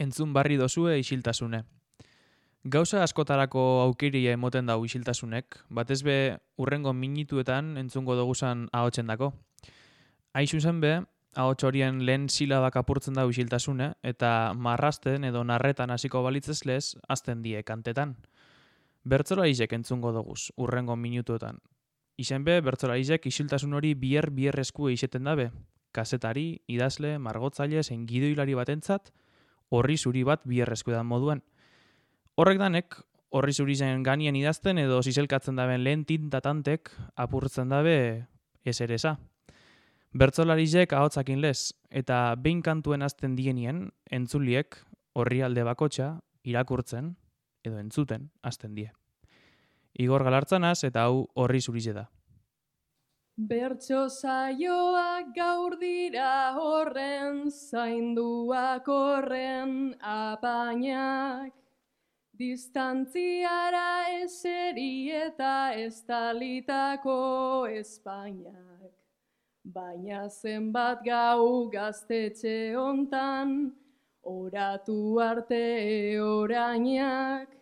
entzun barri dozue isiltasune. Gauza askotarako aukiria emoten dau isiltasunek, batez be urrengo minituetan entzungo doguzan ahotsen dako. Aixu zen be, ahots horien lehen silabak apurtzen dau isiltasune, eta marrasten edo narretan hasiko balitzez lez, azten die kantetan. Bertzola izek entzungo doguz, urrengo minutuetan. Izen be, bertzola izek isiltasun hori bier bier esku izeten dabe. Kazetari, idazle, margotzaile, zen gidoilari batentzat, horri zuri bat bier esku moduan. Horrek danek, horri zuri zen ganien idazten edo zizelkatzen daben lehen tintatantek apurtzen dabe eseresa. Bertzolarizek ahotzakin lez, eta behin kantuen azten dienien, entzuliek horri alde bakotxa irakurtzen edo entzuten azten die. Igor galartzanaz eta hau horri zurize da. Bertso saioak gaur dira horren, zainduak horren apainak. Distantziara eseri eta estalitako Espainiak. Baina zenbat gau gaztetxe hontan, oratu arte orainak.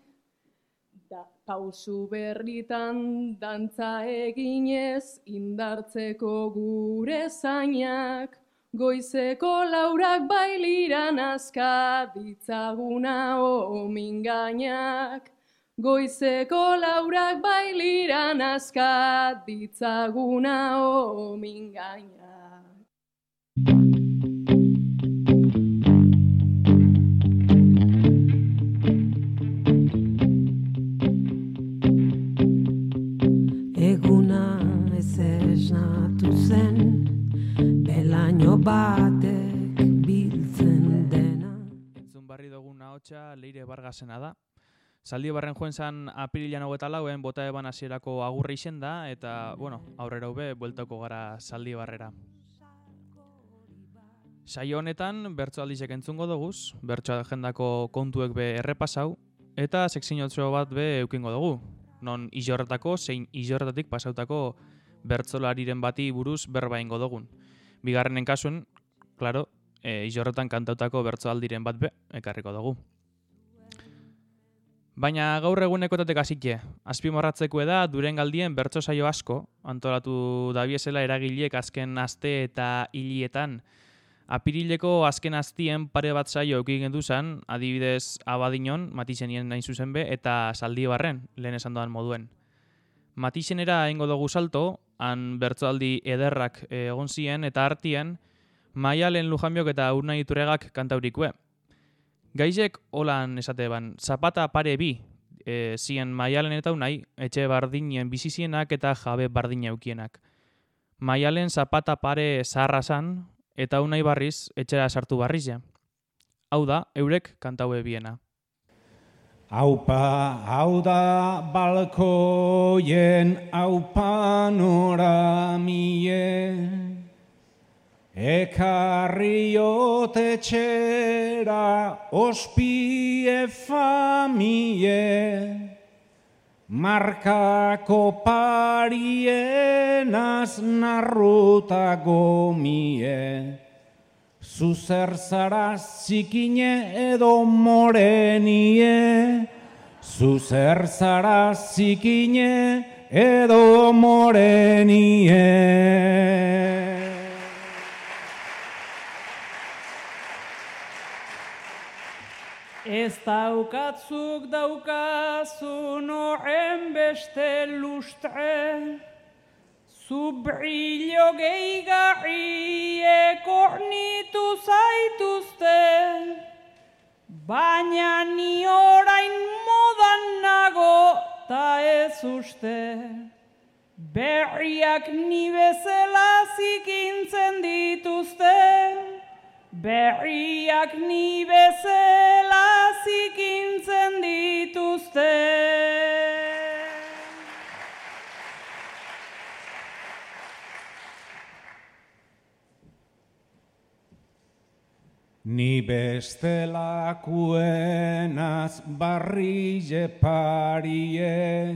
Pausu berritan dantza eginez indartzeko gure zainak. Goizeko laurak bailiran aska ditzaguna omingainak. Goizeko laurak bailiran aska ditzaguna omingainak. Batek biltzen dena. Entzun barri dugun ahotsa Leire Bargasena da. Zaldi barren joen zan apirilan hau eta lauen, bota eban hasierako agurri izen da, eta, bueno, aurrera hube, bueltako gara zaldi barrera. Saio honetan, bertso aldizek entzungo doguz, bertso agendako kontuek be errepasau, eta sekzinotxo bat be eukingo dugu. Non izorretako, zein izorretatik pasautako bertzolariren bati buruz berba ingo dugun. Bigarrenen kasuen, klaro, e, izorretan kantautako bertso aldiren bat be, ekarriko dugu. Baina gaur egunekotatek hasitxe, azpimarratzeko da duren galdien bertso saio asko, antolatu dabiesela eragileek azken aste eta hilietan. Apirileko azken aztien pare bat saio eukigen duzan, adibidez abadinon, matizenien nahi zuzen be, eta saldi barren, lehen esan doan moduen. Matizenera egingo dugu salto, han bertsoaldi ederrak eh, egon ziren eta hartien, maialen lujanbiok eta urnai iturregak kantaurikue. Gaizek holan esate ban, zapata pare bi, e, zien maialen eta unai, etxe bardinen bizizienak eta jabe bardina eukienak. Maialen zapata pare zaharra zan, eta unai barriz etxera sartu barriz ja. Hau da, eurek kantaue biena. Aupa, hau da balkoien, aupa nora mie. Ekarriot etxera ospie famie. Markako parienaz narruta gomie. Zuzer zara zikine edo morenie. Zuzer zara zikine edo morenie. Ez daukatzuk daukazun horren beste lustre, zu brillo gehigarriek ornitu zaituzte, baina ni orain modan nago ta ez uste. Berriak ni bezala zikintzen dituzte, Berriak ni bezala zikintzen dituzte. Ni bestelakuenaz barrile parie,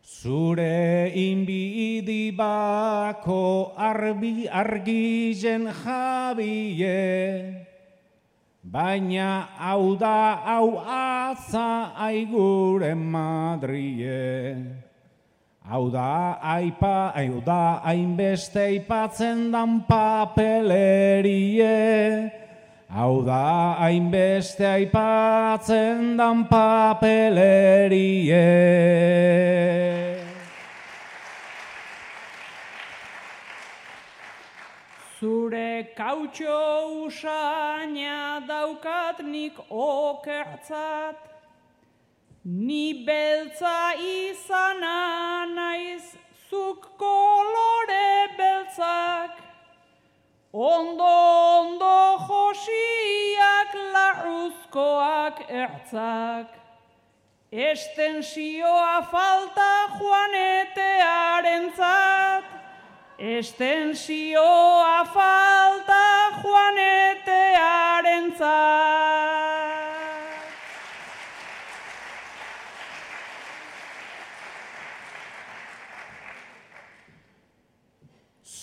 Zure inbidi bako arbi argizen jabie, baina hau da hau atza aigure Madrie. Hau da aipa, hau da hainbeste aipatzen dan papelerie. Hau da hainbeste aipatzen dan papelerie. Zure kautxo usaina daukat nik okertzat, Ni beltza izana naiz zuk kolore beltzak, Ondo ondo josiak larruzkoak ertzak, Estensioa falta joanetearentzat, Estensioa falta joanetearentzat.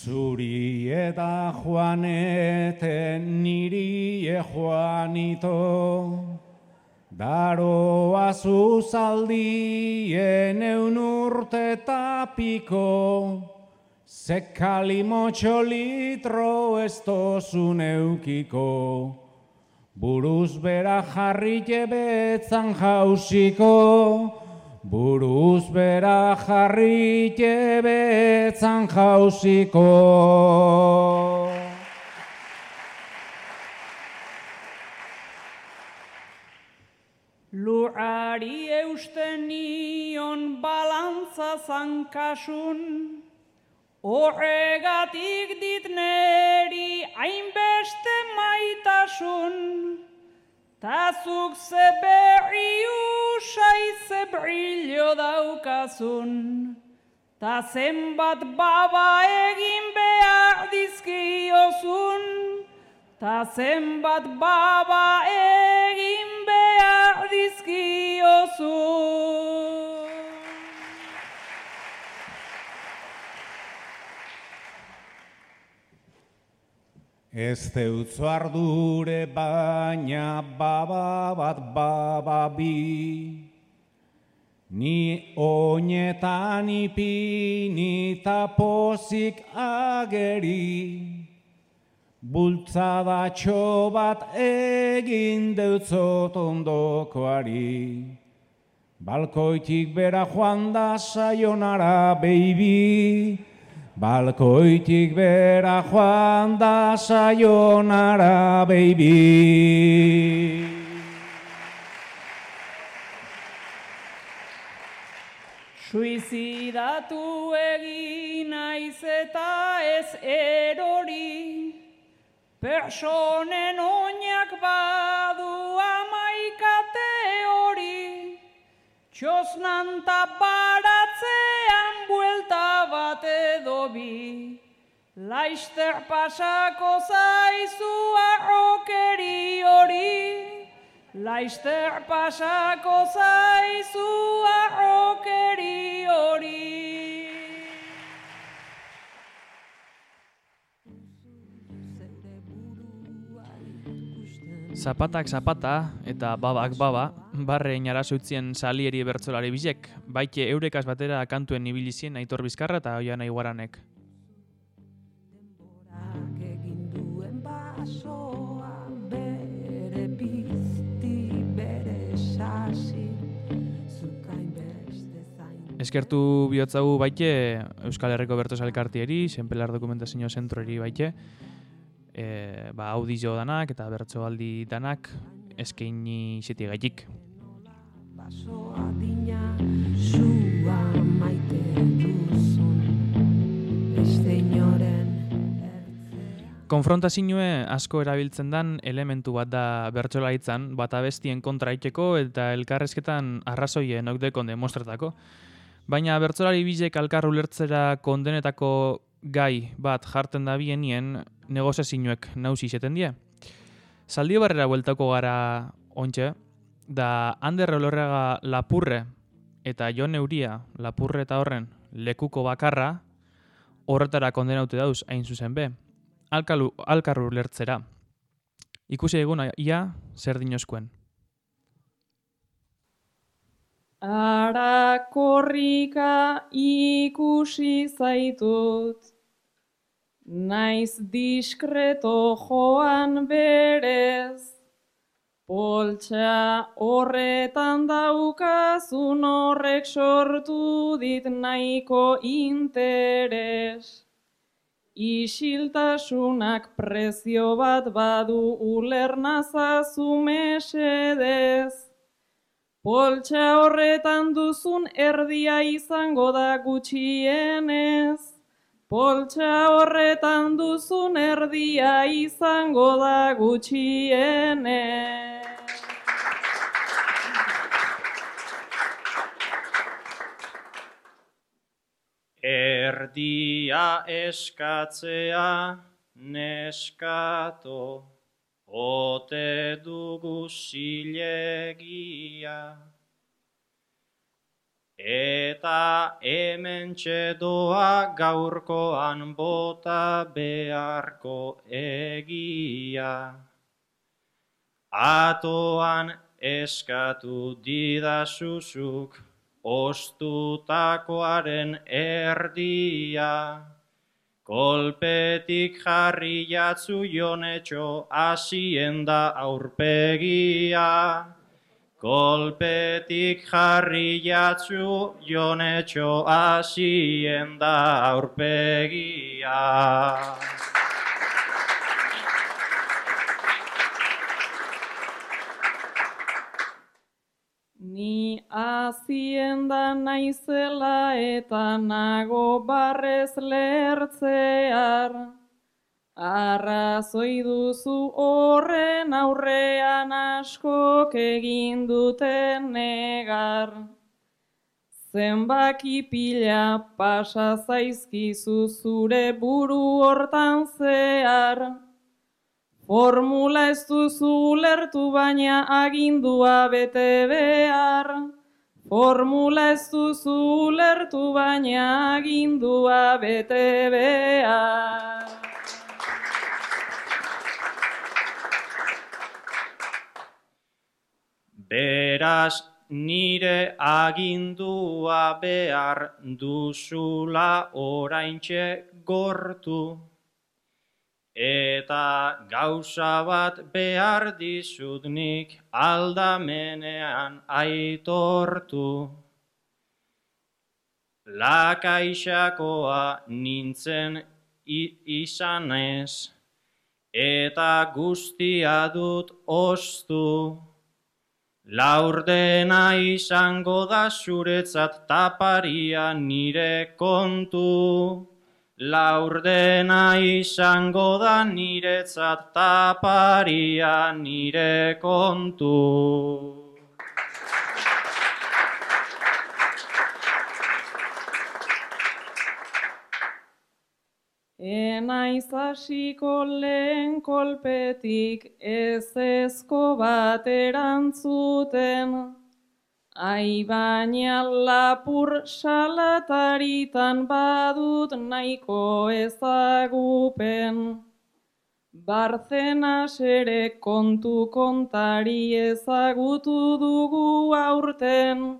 Zuri eta joanete niri e joanito, Daroa zuzaldien eun urte tapiko, Zekali motxo litro ez tozun eukiko, Buruz bera jarri jebetzan jausiko, Buruz bera jarri jebetzan jausiko. Lurari eusten nion balantza zankasun, Horregatik dit neri hainbeste maitasun, Ze berri usai ze daukazun, Ta zenbat baba egin behar dizkiozun, Ta zenbat baba egin behar dizkiozun. Ez deutzo ardure baina baba bat baba bi. Ni oinetan ipini ta pozik ageri. Bultzadatxo bat egin deutzot ondokoari. Balkoitik bera joan da saionara, baby. Balkoitik bera joan da saionara, baby. Suizidatu egin naiz eta ez erori, Personen oinak badu amaikate hori, Txosnan ta baratzean buelta bat bi, Laister pasako zaizu arrokeri hori, Laister pasako zaizu arrokeri Zapatak zapata eta babak baba, barre inarazutzien salieri bertzolari bizek, baite eurekaz batera kantuen ibilizien aitor bizkarra eta oian aiguaranek. Eskertu bihotzagu baite Euskal Herriko Bertos Elkartieri, Senpelar Dokumentazio Zentroeri baite, e, ba, audizio danak eta bertsoaldi danak eskaini zeti gaitik. Basoa dina, sua maite duzun, beste inoren asko erabiltzen dan elementu bat da bertsolaritzan, bata bestien kontra iteko eta elkarrezketan arrazoien okdekon demostratako. Baina bertsolari bizek alkar ulertzera kondenetako gai bat jartzen da bienien negoziazioek nauzi izeten die. Zaldio barrera bueltako gara ontxe, da Ander Olorrega Lapurre eta Jon Euria Lapurre eta horren lekuko bakarra horretara kondenaute dauz hain zuzen be. Alkalu, alkarru lertzera. Ikusi egun ia zer dinoskuen. Ara korrika ikusi zaitut, naiz diskreto joan berez, poltsa horretan daukazun horrek sortu dit nahiko interes. Isiltasunak prezio bat badu ulernazazu mesedez. Poltsa horretan duzun erdia izango da gutxienez. Poltsa horretan duzun erdia izango da gutxienez. Erdia eskatzea neskato, ote dugu zilegia. Eta hemen txedoa gaurkoan bota beharko egia. Atoan eskatu didazuzuk, ostutakoaren erdia. Kolpetik jarri jatzu jonetxo hasien da aurpegia. Kolpetik jarri jatzu jonetxo hasien da aurpegia. Azienda naizela eta nago barrez lertzear. Arrazoi duzu horren aurrean askok egin duten negar. Zenbaki pila pasa zaizkizu zure buru hortan zehar. Formula ez duzu ulertu baina agindua bete behar. Formula ez duzu ulertu baina agindua bete behar. Beraz nire agindua behar duzula oraintxe gortu. Eta gauza bat behar dizut nik aldamenean aitortu. Lakaixakoa nintzen izanez, eta guztia dut ostu. Laurdena izango da zuretzat taparia nire kontu. Laurdena izango da niretzat taparia nire kontu. Enaiz hasiko lehen kolpetik ez ezko bat erantzuten. Ai baina lapur salataritan badut nahiko ezagupen. Barzena ere kontu kontari ezagutu dugu aurten.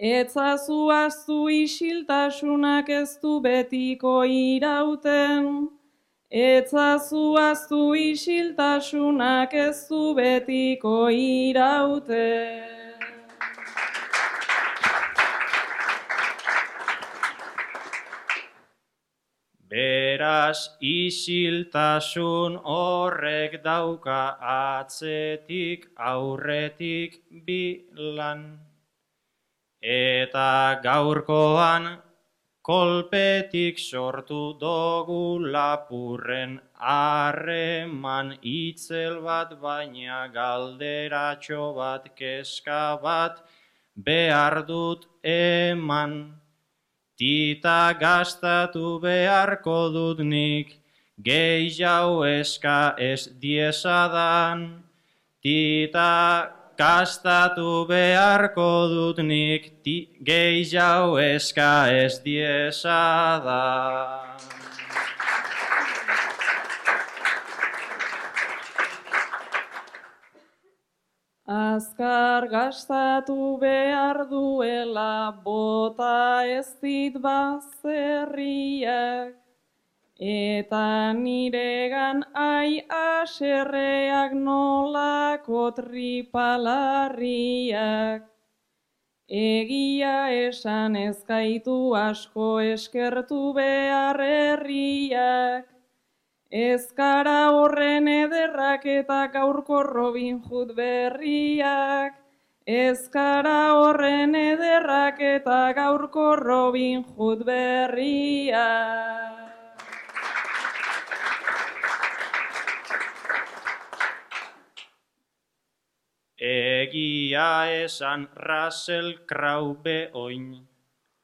Etzazu aztu isiltasunak ez du betiko irauten. Etzazu aztu isiltasunak ez du betiko irauten. Beraz isiltasun horrek dauka atzetik aurretik bilan. Eta gaurkoan kolpetik sortu dugu lapurren harreman itzel bat baina galderatxo bat keska bat behar dut eman. Tita gastatu beharko dut nik, gehiago eska ez diesadan. Tita gastatu beharko dut nik, ti, gehiago eska ez diesadan. Azkar gastatu behar du bota ez dit bazerriak. Eta niregan ai aserreak nolako tripalarriak. Egia esan ezkaitu asko eskertu behar herriak. Ezkara horren ederrak eta gaurko Robin Hood berriak. Ezkara horren ederrak eta gaurko Robin Hood berriak. Egia esan Russell Crowe beoin,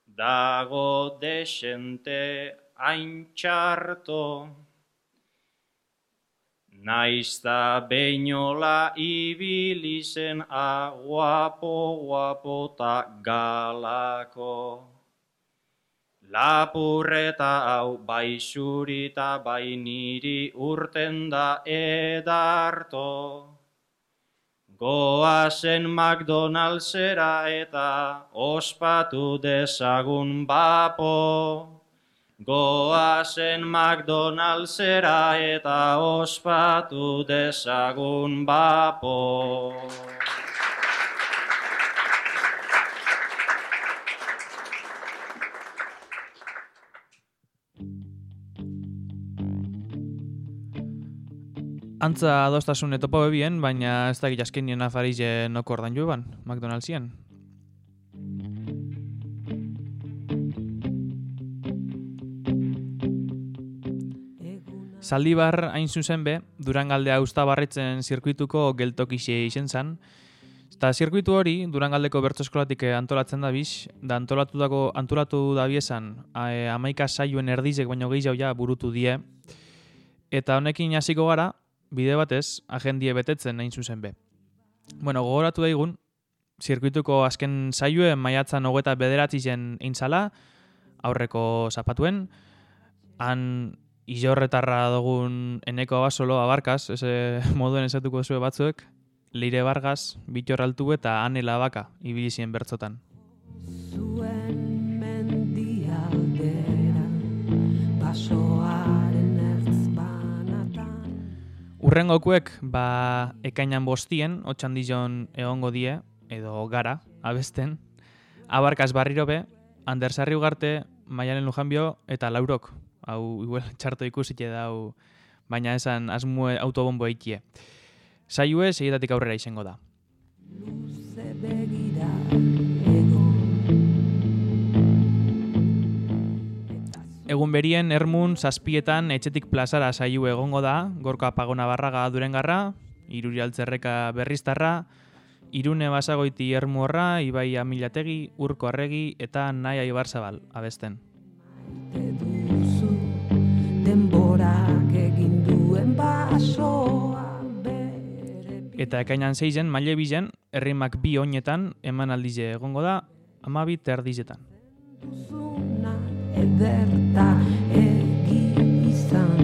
dago desente hain txarto. Naizta beinola ibili zen a guapo, guapo ta galako. Lapurreta hau bai zurita bai niri urten da edarto. Goazen McDonaldsera eta ospatu dezagun bapo. Goazen McDonaldsera eta ospatu dezagun bapo. Antza adostasun etopo bebien, baina ez dakit askenien afarize noko ordan joan, McDonaldsien. Zaldibar hain zuzen be, Durangaldea Uztabarretzen zirkuituko geltokixe izen zan, eta zirkuitu hori Durangaldeko bertso eskolatik eh, antolatzen da biz, da antolatutako antolatu da biesan, eh, amaika saioen erdizek baino gehiago ja burutu die, eta honekin hasiko gara, bide batez, agendie betetzen hain zuzen be. Bueno, gogoratu daigun, zirkuituko azken saioe maiatzan hogeta bederatzi zen aurreko zapatuen, han izorretarra dugun eneko abasolo abarkaz, ese moduen esatuko zue batzuek, Leire Vargas, Bitor Altu eta Ane Labaka ibili ziren bertzotan. Zuen mendialdera, basoaren ertz banatan. Urrengokuek, ba, ekainan bostien, otxan dijon egongo die, edo gara, abesten, abarkaz barriro be, Ander Sarri Ugarte, Maialen Lujanbio eta Laurok. Hau, igual, txarto ikusite da, hau, baina esan asmue autobombo eikie. Saiue, segidatik aurrera izango da. Luze begira. Egun berien, Ermun, zazpietan, etxetik plazara saiu egongo da, gorka pagona barraga durengarra, iruri altzerreka berriztarra, irune basagoiti ermuorra, ibai amilategi, urko arregi eta naia ibarzabal, abesten. Maite duen basoa bere Eta ekainan zeizen, maile bizen, errimak bi oinetan, eman aldize egongo da, amabi terdizetan. duzuna ederta egi izan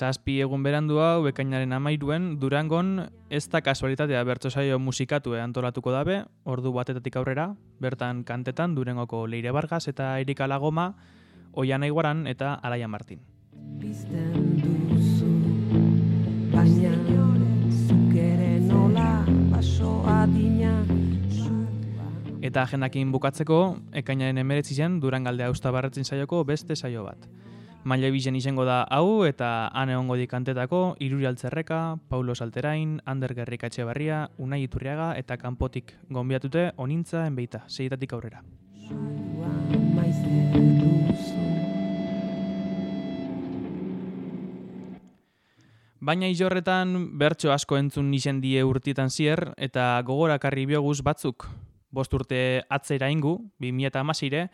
Zazpi egun berandu hau, ekainaren amairuen, Durangon ez da kasualitatea bertso saio musikatu antolatuko dabe, ordu batetatik aurrera, bertan kantetan Durengoko Leire Vargas eta Erika Lagoma, Oian Aiguaran eta Alaia Martin. pizten duzu Baina zuk ere nola baso adina zua Eta agendakin bukatzeko, ekainaren emeretzi zen Durangaldea Uztabarretzen saioko beste saio bat. Maile bizen izango da hau eta han egongo di kantetako Iruri Altzerreka, Paulo Salterain, Ander Gerrika Etxebarria, Unai Iturriaga eta kanpotik gonbiatute onintza enbeita, seietatik aurrera. Baina izorretan bertso asko entzun nisen die urtietan zier eta gogorakarri bioguz batzuk. Bost urte atzera ingu, 2008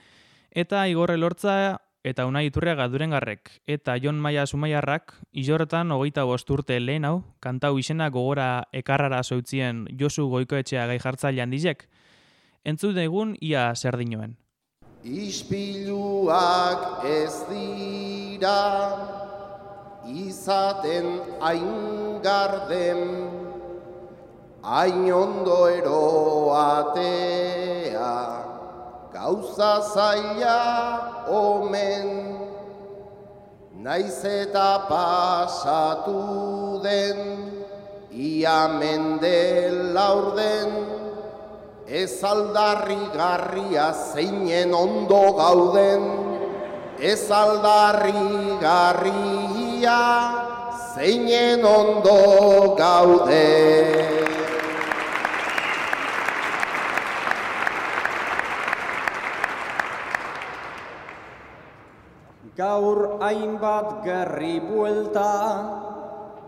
eta igorre lortza eta unai iturriaga durengarrek eta Jon Maia Sumaiarrak izorretan hogeita bost urte lehen hau, kantau izena gogora ekarrara zoitzien Josu Goikoetxea gai jartzailean dizek. Entzut egun ia zer dinoen. Ispiluak ez dira izaten hain garden, hain ondo eroatea, gauza zaila omen, naiz eta pasatu den, ia mende laurden, ez aldarri garria zeinen ondo gauden, ez aldarri garria zeinen ondo gauden. Gaur hainbat gerri buelta,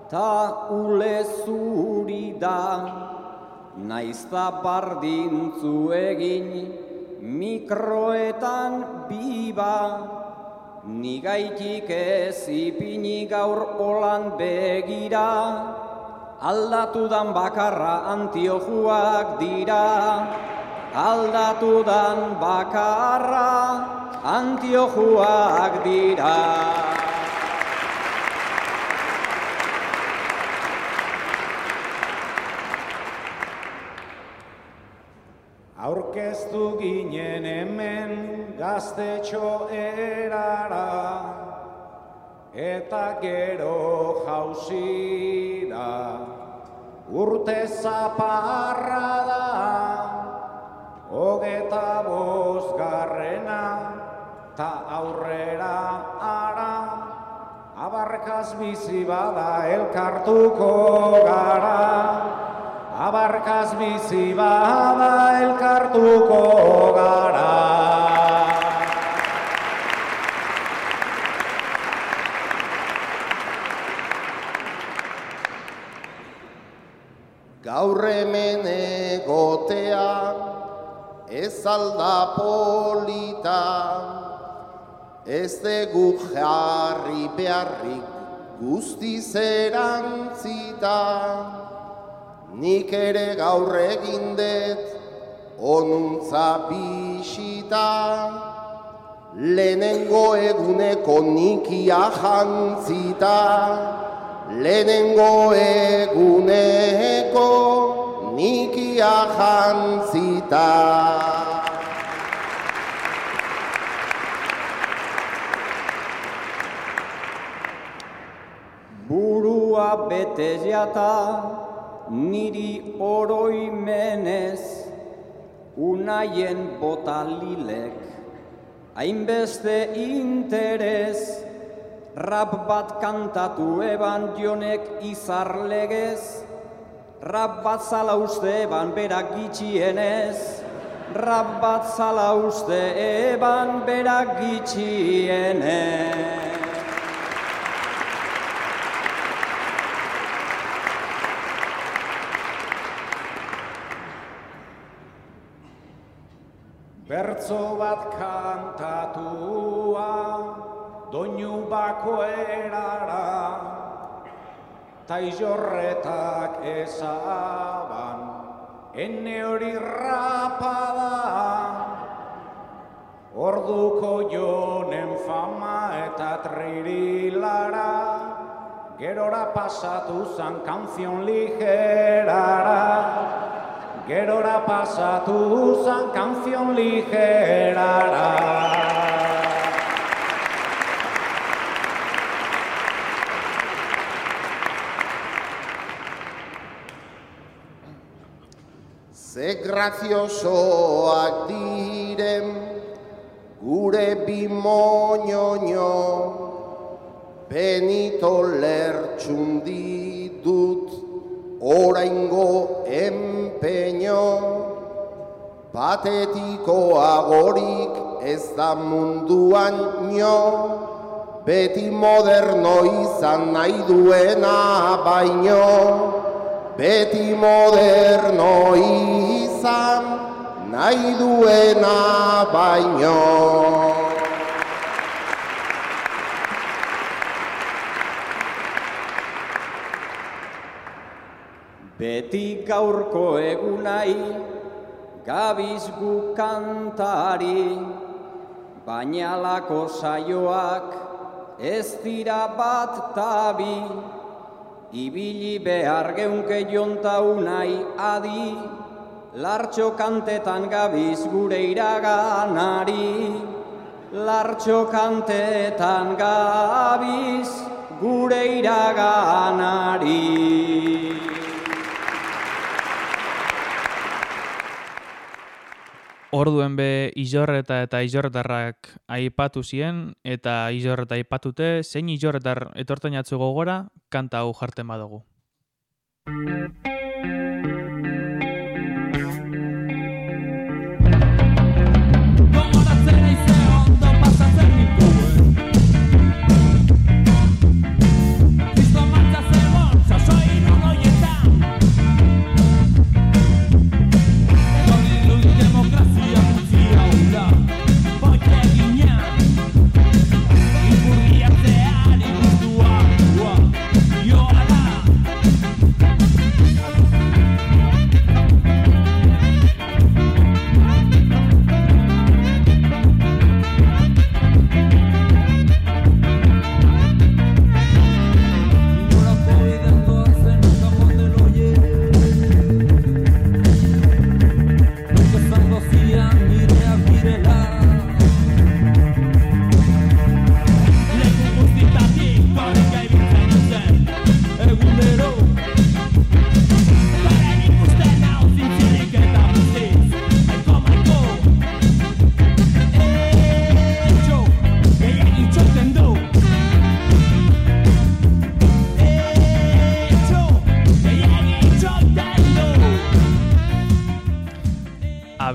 ta ule zuri da, naizta bardintzu egin, mikroetan biba, nigaitik ez ipini gaur holan begira, aldatudan bakarra antiojuak dira, aldatudan bakarra antiojuak dira. Aurkeztu ginen hemen gaztetxo erara, eta gero jauzi da, urte zaparra da, hogeta bosgarrena, ta aurrera ara, abarkaz bizi bada elkartuko gara, abarkaz bizi bada elkartuko gara. Gaur hemen egotea ez alda polita, ez dugu jarri beharrik guztiz erantzita. Nik ere gaur egin dut onuntza bisita, lehenengo eguneko nikia jantzita, lehenengo eguneko nikia jantzita. Burua bete jata, niri oroimenez, unaien botalilek, hainbeste interes, rap bat kantatu eban jonek izarlegez, rap bat zala uste eban berak gitxienez, rap bat zala uste eban berak gitxienez. Bertzo bat kantatua, doinu bako erara, taizorretak ezaban, ene hori rapada, orduko jonen fama eta tririlara, gerora pasatu zan kanzion ligerara, Gerora pasatu zan kanzion ligerara. Ze graziosoak diren gure bimoñoño, benito lertxun ditut oraingo empeño, patetiko agorik ez da munduan nio, beti moderno izan nahi duena baino, beti moderno izan nahi duena baino. Beti gaurko egunai, gabiz gu kantari, baina lako saioak ez dira bat tabi, ibili behar geunke jonta unai adi, lartxo kantetan gabiz gure iraganari, lartxo kantetan gabiz gure iraganari. Orduen be Izorreta eta Izorretarrak aipatu zien eta Izorreta aipatute zein Izorretar etortzen jatzu gogora kanta hau jarten badugu.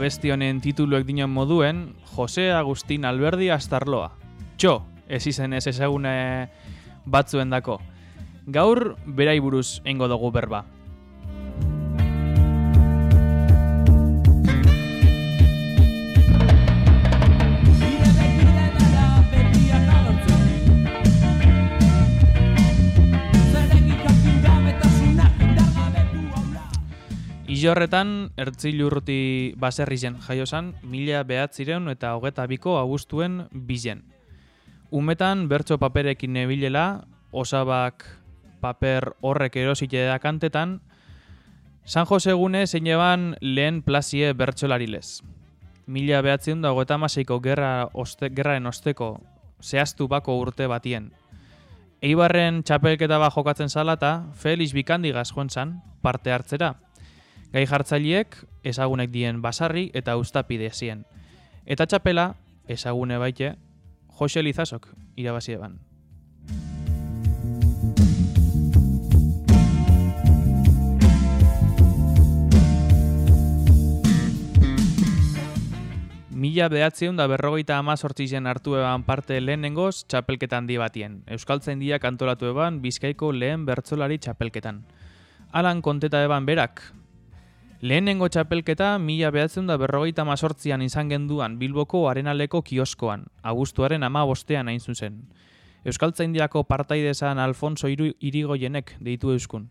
Abesti honen tituluek dinon moduen Jose Agustin Alberdi Astarloa. Txo, ez izen ez ezagune batzuen dako. Gaur berai buruz engo dugu berba. Ilorretan, ertzilurruti baserri zen jaiosan, mila behatzireun eta hogeta biko abustuen bizen. Umetan bertso paperekin nebilela, osabak paper horrek erosite da kantetan, San Jose egune zein eban lehen plazie bertsolarilez. Mila behatzireun da hogeta amaseiko gerra oste, gerraren osteko zehaztu bako urte batien. Eibarren txapelketa bat jokatzen zala eta Felix Bikandigaz joan zan parte hartzera. Gai jartzaileek ezagunek dien basarri eta ustapide zien. Eta txapela, ezagune baite, Jose Lizasok irabazi eban. Mila behatzeun da berrogeita amazortzi zen hartu eban parte lehenengoz txapelketan di batien. Euskaltzaindiak antolatu eban Bizkaiko lehen bertzolari txapelketan. Alan konteta eban berak, Lehenengo txapelketa mila behatzen da berrogeita mazortzian izan genduan Bilboko arenaleko kioskoan, abuztuaren ama bostean hain zuzen. Euskaltzaindiako partaidezan Alfonso Iru, Irigoyenek deitu euskun.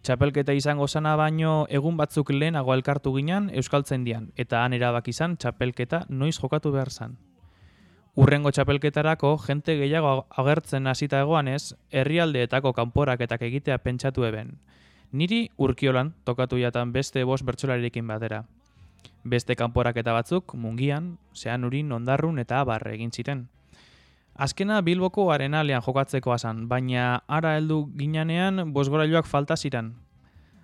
Txapelketa izango zana baino egun batzuk lehenago elkartu ginen Euskaltzaindian, eta han erabak izan txapelketa noiz jokatu behar zan. Urrengo txapelketarako jente gehiago agertzen hasita egoanez, herrialdeetako kanporaketak egitea pentsatu eben. Niri urkiolan tokatu jatan beste bost bertsolarirekin batera. Beste kanporaketa batzuk mungian, zean urin, ondarrun eta abar egin ziren. Azkena Bilboko arenalean jokatzeko asan, baina ara heldu ginanean bosgorailuak falta ziren.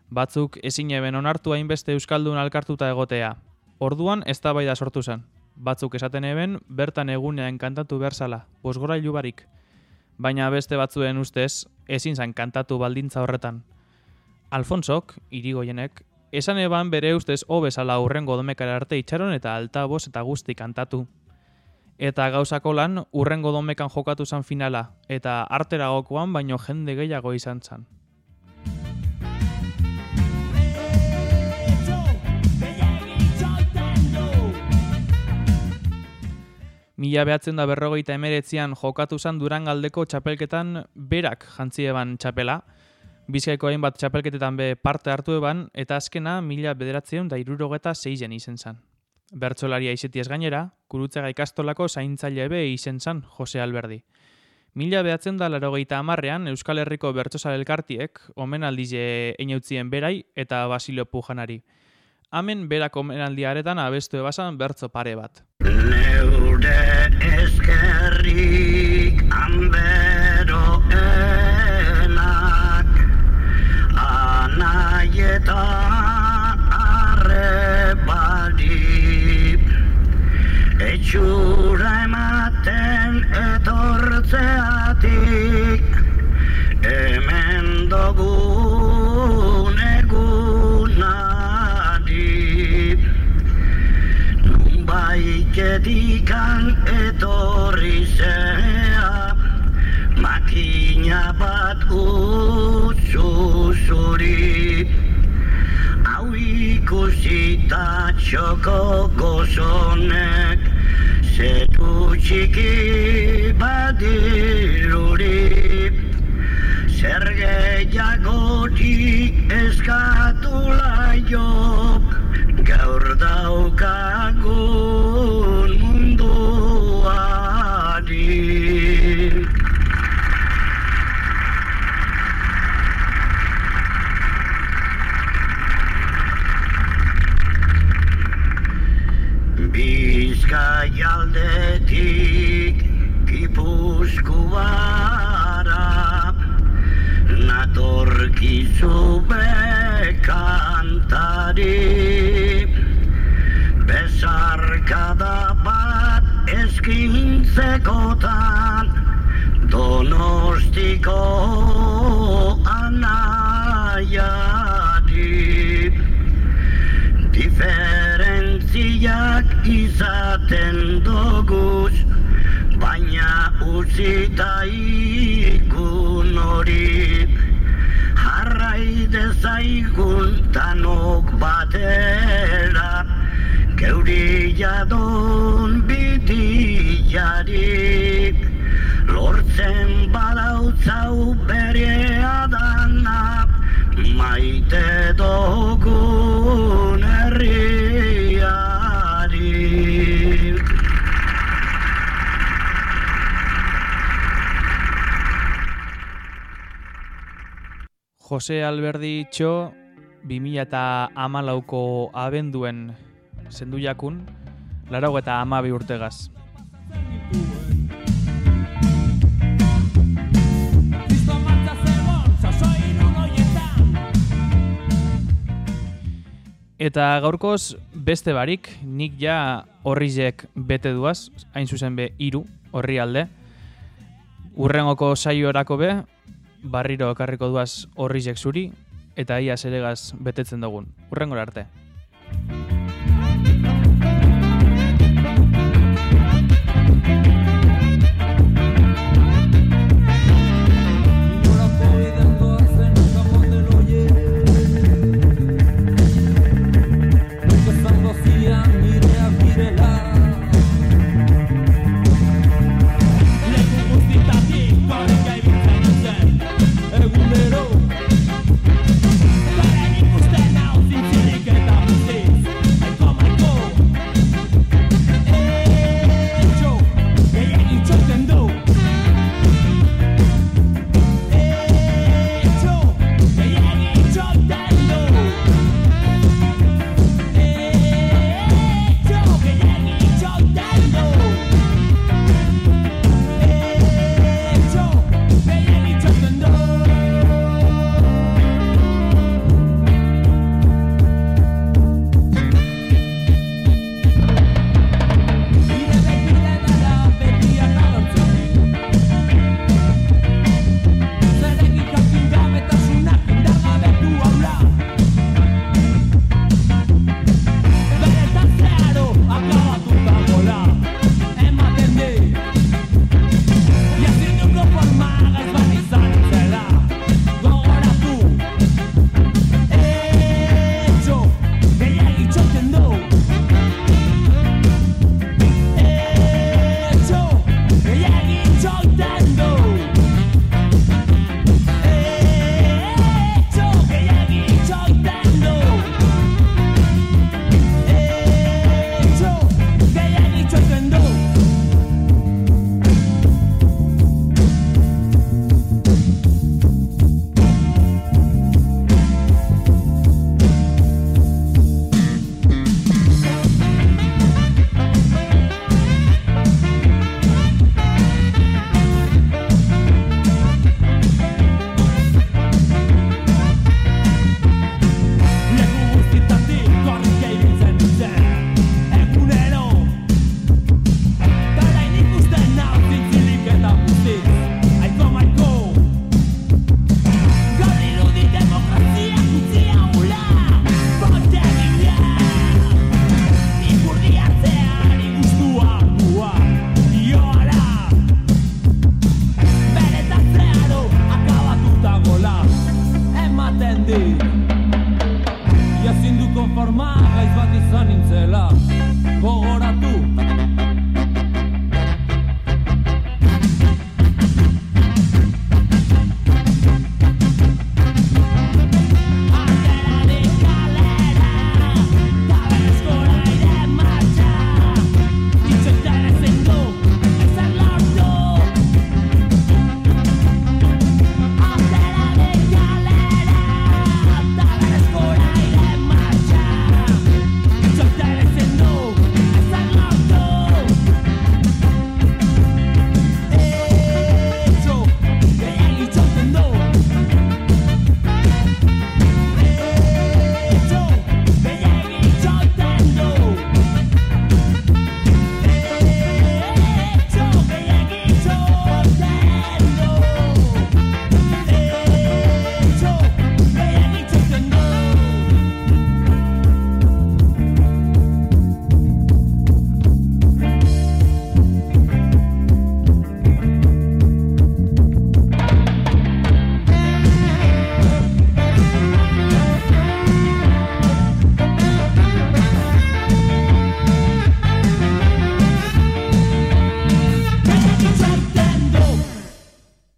Batzuk ezin eben onartu hainbeste euskaldun alkartuta egotea. Orduan eztabaida sortu zen. Batzuk esaten eben bertan egunean kantatu behar zala, bosgorailu barik. Baina beste batzuen ustez ezin zan kantatu baldintza horretan. Alfonsok, irigoienek, esan eban bere ustez hobezala urrengo domekara arte itxaron eta altabos eta guzti kantatu. Eta gauzako lan urrengo domekan jokatu zan finala, eta arteragokoan baino jende gehiago izan zan. Mila behatzen da berrogeita emeretzian jokatu zan Durangaldeko txapelketan berak jantzi eban txapela, Bizkaiko hainbat txapelketetan be parte hartu eban, eta azkena mila bederatzen da irurogeta zeizen izen zan. Bertsolaria izetiez gainera, kurutzega ikastolako zaintzaile be izen zan Jose Alberdi. Mila behatzen da larogeita amarrean Euskal Herriko Bertsosa elkartiek omenaldize eineutzien berai eta Basilio Pujanari. Hemen berak omenaldiaretan abestu ebasan bertzo pare bat. Neure eskerrik anberoenak txoko gozonek Zetu txiki badiruri Zer gehiagotik eskatu laio Bizkai aldetik Gipuzkoara Natorkizu bekantari. Besarkada bat eskintzekotan Donostiko anaiari izaten doguz Baina utzita ikun hori. Jarrai dezaigun tanok batera Geuri jadon bidiarik Lortzen badautzau bere adana Maite dogun Jose Alberdi Txo 2008ko abenduen zendu jakun, laro eta amabi urtegaz. Eta gaurkoz beste barik, nik ja horrizek bete duaz, hain zuzen be hiru horri alde. Urrengoko saiorako be, barriro ekarriko duaz horrizek zuri, eta ia zeregaz betetzen dugun. Urrengora arte.